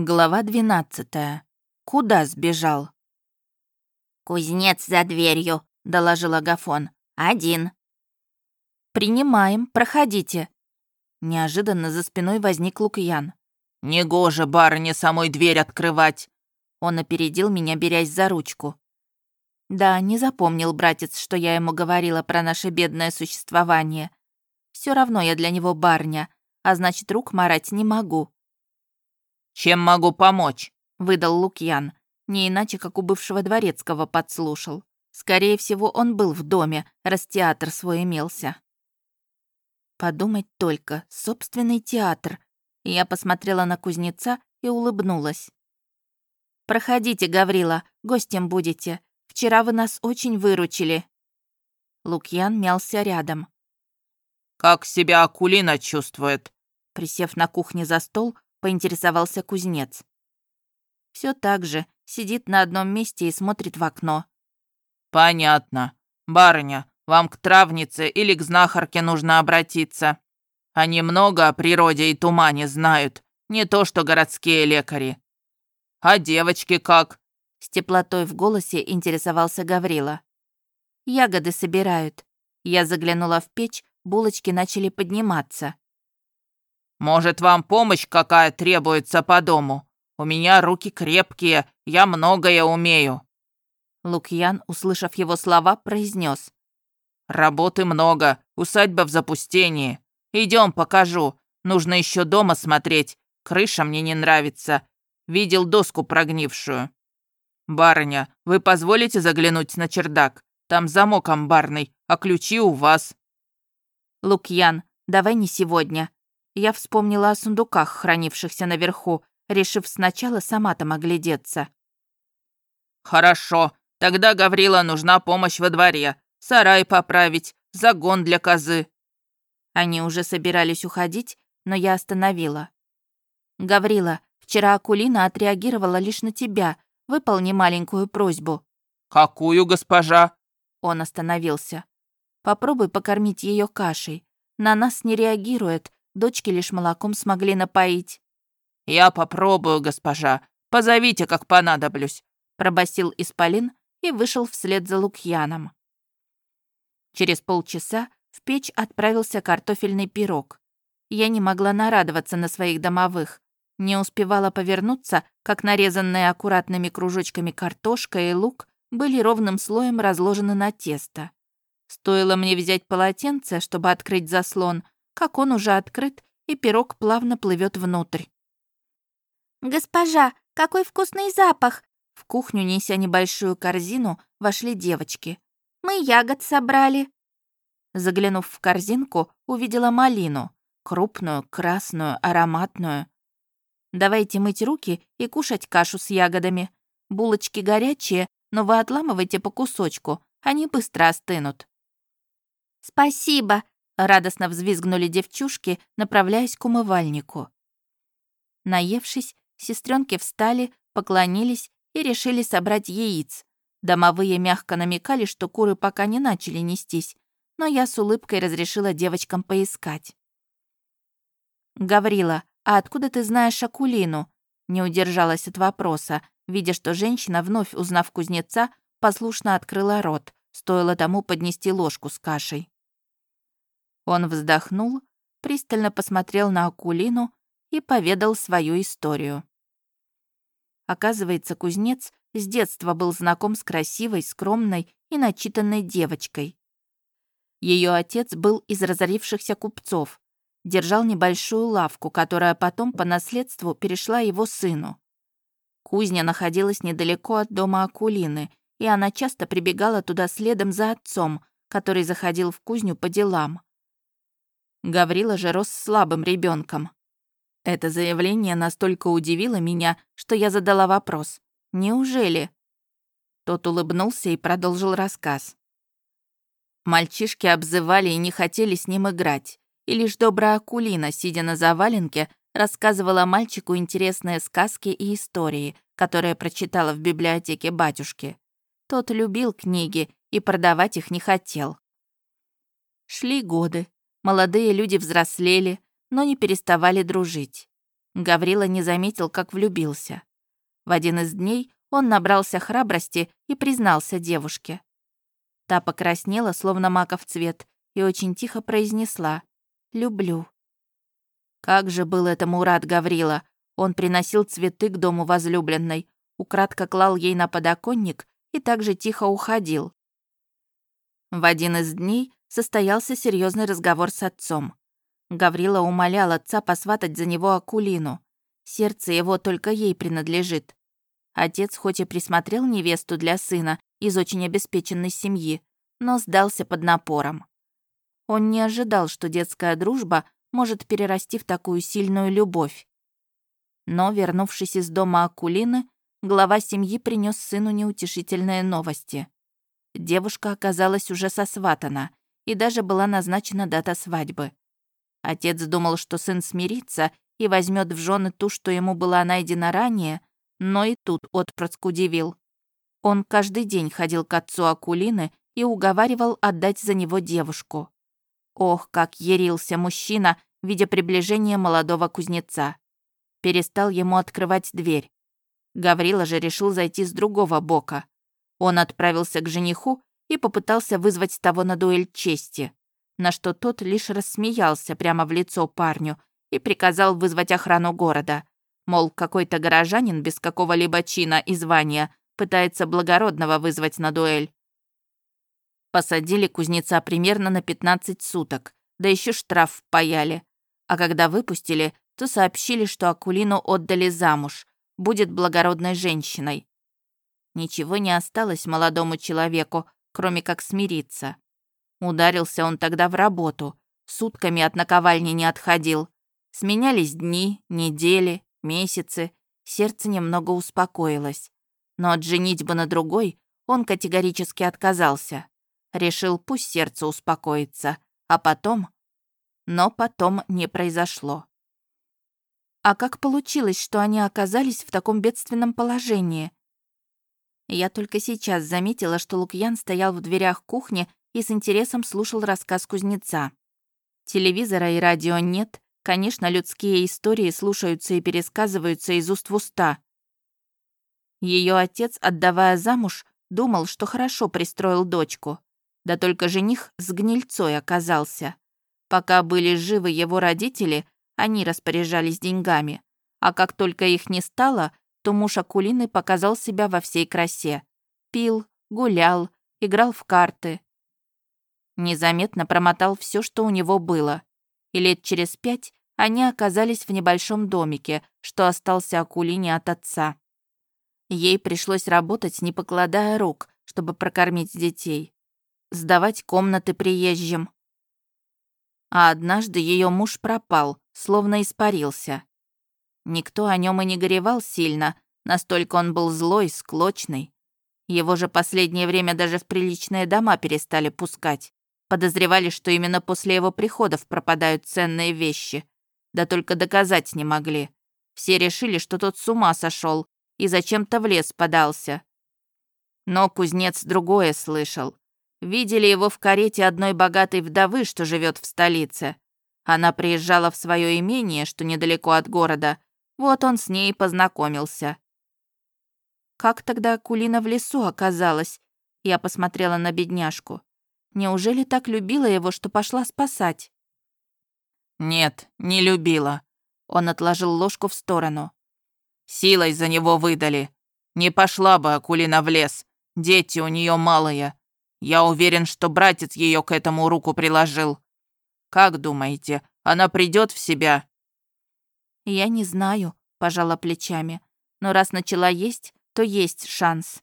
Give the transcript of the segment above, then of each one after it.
Глава 12. Куда сбежал? «Кузнец за дверью», — доложил Агафон. «Один». «Принимаем, проходите». Неожиданно за спиной возник Лукьян. «Негоже барыне самой дверь открывать!» Он опередил меня, берясь за ручку. Да, не запомнил братец, что я ему говорила про наше бедное существование. Все равно я для него барня, а значит, рук марать не могу. «Чем могу помочь?» — выдал Лукьян. Не иначе, как у бывшего дворецкого подслушал. Скорее всего, он был в доме, раз театр свой имелся. Подумать только, собственный театр. Я посмотрела на кузнеца и улыбнулась. «Проходите, Гаврила, гостем будете. Вчера вы нас очень выручили». Лукьян мялся рядом. «Как себя Акулина чувствует?» Присев на кухне за стол, поинтересовался кузнец. Все так же, сидит на одном месте и смотрит в окно. «Понятно. Барыня, вам к травнице или к знахарке нужно обратиться. Они много о природе и тумане знают, не то что городские лекари. А девочки как?» С теплотой в голосе интересовался Гаврила. «Ягоды собирают». Я заглянула в печь, булочки начали подниматься. Может, вам помощь какая требуется по дому? У меня руки крепкие, я многое умею». Лукьян, услышав его слова, произнес: «Работы много, усадьба в запустении. Идем, покажу. Нужно еще дома смотреть. Крыша мне не нравится. Видел доску прогнившую. Барыня, вы позволите заглянуть на чердак? Там замок амбарный, а ключи у вас». «Лукьян, давай не сегодня я вспомнила о сундуках, хранившихся наверху, решив сначала сама там оглядеться. «Хорошо, тогда Гаврила нужна помощь во дворе. Сарай поправить, загон для козы». Они уже собирались уходить, но я остановила. «Гаврила, вчера Акулина отреагировала лишь на тебя. Выполни маленькую просьбу». «Какую, госпожа?» Он остановился. «Попробуй покормить ее кашей. На нас не реагирует, Дочки лишь молоком смогли напоить. «Я попробую, госпожа. Позовите, как понадоблюсь», — пробасил Исполин и вышел вслед за Лукьяном. Через полчаса в печь отправился картофельный пирог. Я не могла нарадоваться на своих домовых. Не успевала повернуться, как нарезанные аккуратными кружочками картошка и лук были ровным слоем разложены на тесто. Стоило мне взять полотенце, чтобы открыть заслон, как он уже открыт, и пирог плавно плывет внутрь. «Госпожа, какой вкусный запах!» В кухню, неся небольшую корзину, вошли девочки. «Мы ягод собрали». Заглянув в корзинку, увидела малину. Крупную, красную, ароматную. «Давайте мыть руки и кушать кашу с ягодами. Булочки горячие, но вы отламывайте по кусочку, они быстро остынут». «Спасибо, Радостно взвизгнули девчушки, направляясь к умывальнику. Наевшись, сестренки встали, поклонились и решили собрать яиц. Домовые мягко намекали, что куры пока не начали нестись, но я с улыбкой разрешила девочкам поискать. «Гаврила, а откуда ты знаешь Акулину?» Не удержалась от вопроса, видя, что женщина, вновь узнав кузнеца, послушно открыла рот, стоило тому поднести ложку с кашей. Он вздохнул, пристально посмотрел на Акулину и поведал свою историю. Оказывается, кузнец с детства был знаком с красивой, скромной и начитанной девочкой. Ее отец был из разорившихся купцов, держал небольшую лавку, которая потом по наследству перешла его сыну. Кузня находилась недалеко от дома Акулины, и она часто прибегала туда следом за отцом, который заходил в кузню по делам. Гаврила же рос слабым ребенком. Это заявление настолько удивило меня, что я задала вопрос. «Неужели?» Тот улыбнулся и продолжил рассказ. Мальчишки обзывали и не хотели с ним играть. И лишь добрая Акулина, сидя на заваленке, рассказывала мальчику интересные сказки и истории, которые прочитала в библиотеке батюшки. Тот любил книги и продавать их не хотел. Шли годы, Молодые люди взрослели, но не переставали дружить. Гаврила не заметил, как влюбился. В один из дней он набрался храбрости и признался девушке. Та покраснела, словно маков цвет, и очень тихо произнесла «Люблю». Как же был этому рад Гаврила. Он приносил цветы к дому возлюбленной, украдко клал ей на подоконник и также тихо уходил. В один из дней состоялся серьезный разговор с отцом. Гаврила умолял отца посватать за него Акулину. Сердце его только ей принадлежит. Отец хоть и присмотрел невесту для сына из очень обеспеченной семьи, но сдался под напором. Он не ожидал, что детская дружба может перерасти в такую сильную любовь. Но, вернувшись из дома Акулины, глава семьи принес сыну неутешительные новости. Девушка оказалась уже сосватана, и даже была назначена дата свадьбы. Отец думал, что сын смирится и возьмет в жены ту, что ему была найдена ранее, но и тут отпрыск удивил. Он каждый день ходил к отцу Акулины и уговаривал отдать за него девушку. Ох, как ярился мужчина, видя приближение молодого кузнеца. Перестал ему открывать дверь. Гаврила же решил зайти с другого бока. Он отправился к жениху и попытался вызвать того на дуэль чести, на что тот лишь рассмеялся прямо в лицо парню и приказал вызвать охрану города. Мол, какой-то горожанин без какого-либо чина и звания пытается благородного вызвать на дуэль. Посадили кузнеца примерно на 15 суток, да еще штраф паяли. А когда выпустили, то сообщили, что Акулину отдали замуж, будет благородной женщиной. Ничего не осталось молодому человеку, кроме как смириться. Ударился он тогда в работу, сутками от наковальни не отходил. Сменялись дни, недели, месяцы, сердце немного успокоилось. Но от женитьбы на другой он категорически отказался. Решил, пусть сердце успокоится. А потом... Но потом не произошло. А как получилось, что они оказались в таком бедственном положении? Я только сейчас заметила, что Лукьян стоял в дверях кухни и с интересом слушал рассказ кузнеца. Телевизора и радио нет, конечно, людские истории слушаются и пересказываются из уст в уста. Ее отец, отдавая замуж, думал, что хорошо пристроил дочку. Да только жених с гнильцой оказался. Пока были живы его родители, они распоряжались деньгами. А как только их не стало, то муж Акулины показал себя во всей красе. Пил, гулял, играл в карты. Незаметно промотал все, что у него было. И лет через пять они оказались в небольшом домике, что остался Акулине от отца. Ей пришлось работать, не покладая рук, чтобы прокормить детей сдавать комнаты приезжим. А однажды ее муж пропал, словно испарился. Никто о нем и не горевал сильно, настолько он был злой, склочный. Его же последнее время даже в приличные дома перестали пускать. Подозревали, что именно после его приходов пропадают ценные вещи. Да только доказать не могли. Все решили, что тот с ума сошел и зачем-то в лес подался. Но кузнец другое слышал. Видели его в карете одной богатой вдовы, что живет в столице. Она приезжала в свое имение, что недалеко от города. Вот он с ней познакомился. Как тогда Кулина в лесу оказалась? Я посмотрела на бедняжку. Неужели так любила его, что пошла спасать? Нет, не любила. Он отложил ложку в сторону. Силой за него выдали. Не пошла бы Акулина в лес. Дети у нее малые. Я уверен, что братец ее к этому руку приложил. Как думаете, она придет в себя?» «Я не знаю», — пожала плечами. «Но раз начала есть, то есть шанс».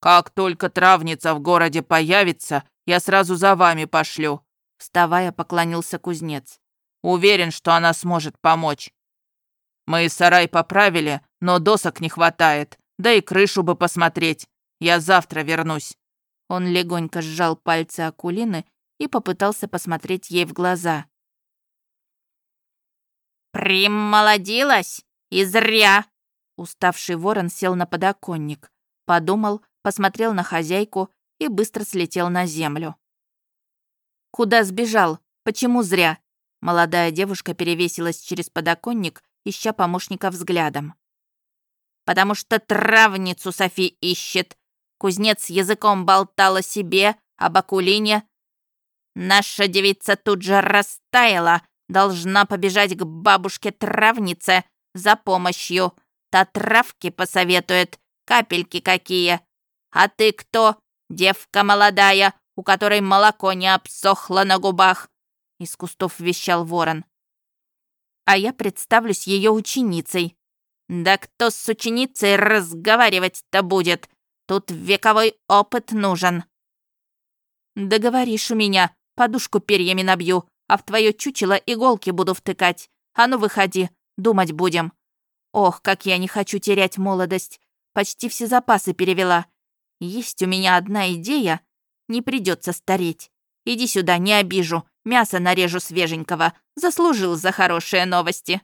«Как только травница в городе появится, я сразу за вами пошлю», — вставая, поклонился кузнец. «Уверен, что она сможет помочь. Мы сарай поправили, но досок не хватает, да и крышу бы посмотреть. Я завтра вернусь». Он легонько сжал пальцы Акулины и попытался посмотреть ей в глаза. «Примолодилась? И зря!» Уставший ворон сел на подоконник, подумал, посмотрел на хозяйку и быстро слетел на землю. «Куда сбежал? Почему зря?» Молодая девушка перевесилась через подоконник ища помощника взглядом. «Потому что травницу Софи ищет. Кузнец языком болтал о себе, об Акулине. Наша девица тут же растаяла, должна побежать к бабушке-травнице за помощью. Та травки посоветует, капельки какие. А ты кто? Девка молодая, у которой молоко не обсохло на губах. Из кустов вещал ворон. А я представлюсь ее ученицей. Да кто с ученицей разговаривать-то будет? Тут вековой опыт нужен. Договоришь у меня, подушку перьями набью, а в твое чучело иголки буду втыкать. А ну выходи, думать будем. Ох, как я не хочу терять молодость. Почти все запасы перевела. Есть у меня одна идея. Не придется стареть. Иди сюда, не обижу. Мясо нарежу свеженького. Заслужил за хорошие новости.